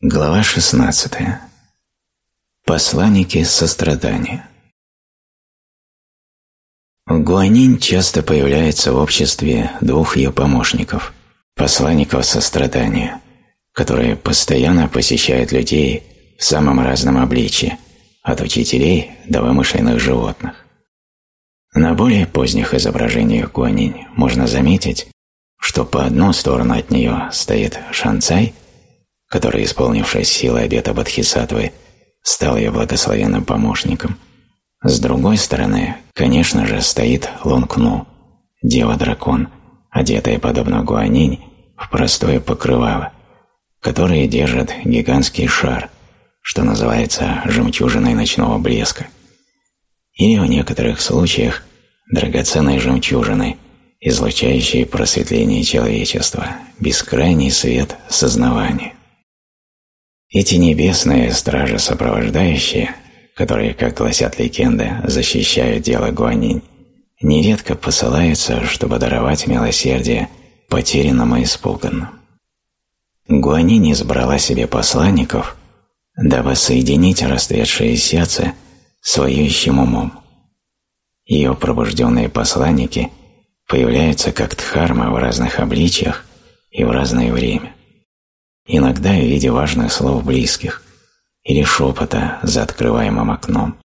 Глава 16. Посланники сострадания. Гуанинь часто появляется в обществе двух ее помощников, посланников сострадания, которые постоянно посещают людей в самом разном обличье, от учителей до вымышленных животных. На более поздних изображениях Гуанинь можно заметить, что по одну сторону от нее стоит Шанцай – который, исполнившись силой обета Бодхисаттвы, стал ее благословенным помощником. С другой стороны, конечно же, стоит Лунгну, дева-дракон, одетая, подобно гуанинь, в простое покрывало, которое держит гигантский шар, что называется жемчужиной ночного блеска, или в некоторых случаях драгоценной жемчужиной, излучающей просветление человечества, бескрайний свет сознавания. Эти небесные стражи-сопровождающие, которые, как гласят легенды, защищают дело Гуанинь, нередко посылаются, чтобы даровать милосердие потерянным и испуганным. Гуанинь избрала себе посланников, дабы соединить расцветшее сердце с воюющим умом. Ее пробужденные посланники появляются как дхарма в разных обличьях и в разное время иногда в виде важных слов близких или шепота за открываемым окном.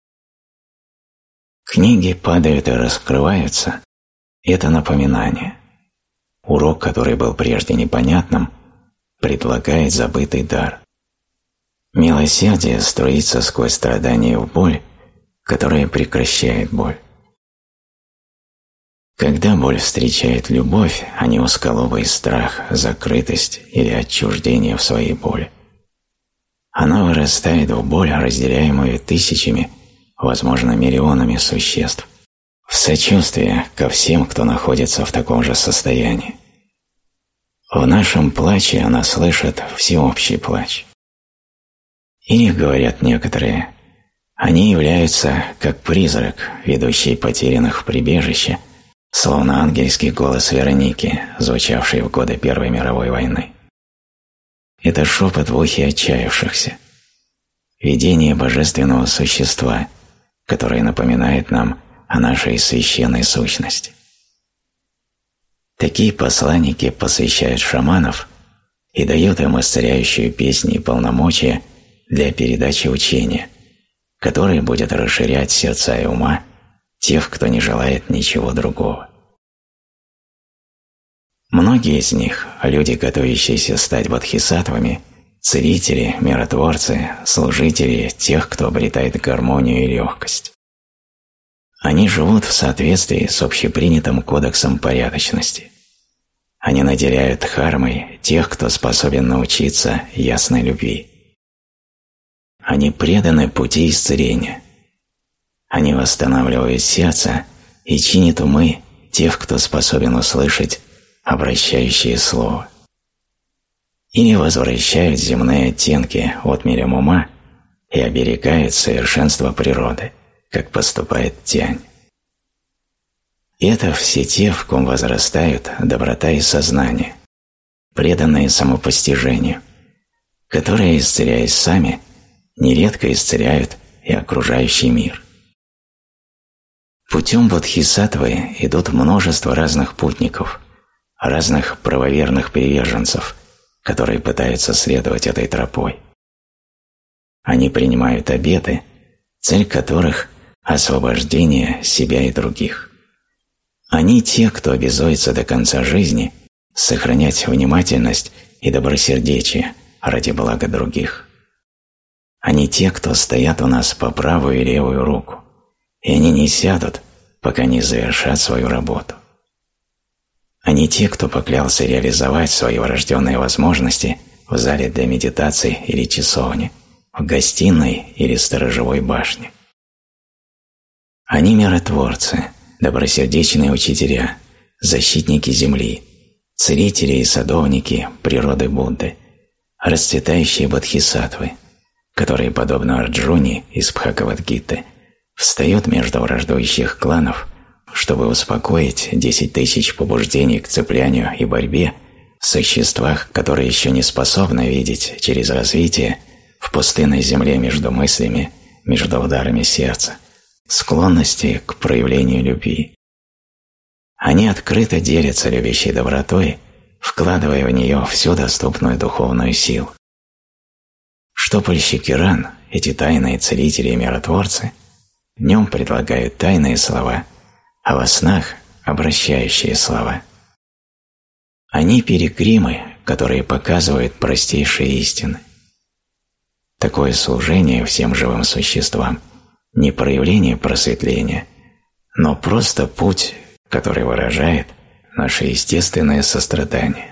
Книги падают и раскрываются – это напоминание. Урок, который был прежде непонятным, предлагает забытый дар. Милосердие струится сквозь страдания в боль, которая прекращает боль. Когда боль встречает любовь, а не узколобый страх, закрытость или отчуждение в своей боли, она вырастает в боль, разделяемую тысячами, возможно, миллионами существ, в сочувствие ко всем, кто находится в таком же состоянии. В нашем плаче она слышит всеобщий плач. Или, говорят некоторые, они являются как призрак, ведущий потерянных в прибежище – словно ангельский голос Вероники, звучавший в годы Первой мировой войны. Это шепот в ухе отчаявшихся, видение божественного существа, которое напоминает нам о нашей священной сущности. Такие посланники посвящают шаманов и дают им исцеляющую песню и полномочия для передачи учения, которое будет расширять сердца и ума тех, кто не желает ничего другого. Многие из них – люди, готовящиеся стать бодхисаттвами, целители, миротворцы, служители тех, кто обретает гармонию и легкость. Они живут в соответствии с общепринятым кодексом порядочности. Они наделяют хармой тех, кто способен научиться ясной любви. Они преданы пути исцеления – они восстанавливают сердце и чинят умы тех, кто способен услышать обращающее слово. Или возвращают земные оттенки отмелем ума и оберегают совершенство природы, как поступает тянь. Это все те, в ком возрастают доброта и сознание, преданные самопостижению, которые, исцеляясь сами, нередко исцеляют и окружающий мир. Путем бодхисаттвы идут множество разных путников, разных правоверных приверженцев, которые пытаются следовать этой тропой. Они принимают обеты, цель которых – освобождение себя и других. Они те, кто обязуется до конца жизни сохранять внимательность и добросердечие ради блага других. Они те, кто стоят у нас по правую и левую руку и они не сядут, пока не завершат свою работу. Они те, кто поклялся реализовать свои врожденные возможности в зале для медитации или часовни, в гостиной или сторожевой башне. Они миротворцы, добросердечные учителя, защитники земли, целители и садовники природы Будды, расцветающие бодхисаттвы, которые, подобно Арджуне из Бхагавадгиты, встает между враждующих кланов, чтобы успокоить десять тысяч побуждений к цеплянию и борьбе существах, которые еще не способны видеть через развитие в пустынной земле между мыслями, между ударами сердца, склонности к проявлению любви. Они открыто делятся любящей добротой, вкладывая в нее всю доступную духовную силу. Штопольщики ран, эти тайные целители и миротворцы, днем предлагают тайные слова, а во снах – обращающие слова. Они перекримы, которые показывают простейшие истины. Такое служение всем живым существам – не проявление просветления, но просто путь, который выражает наше естественное сострадание.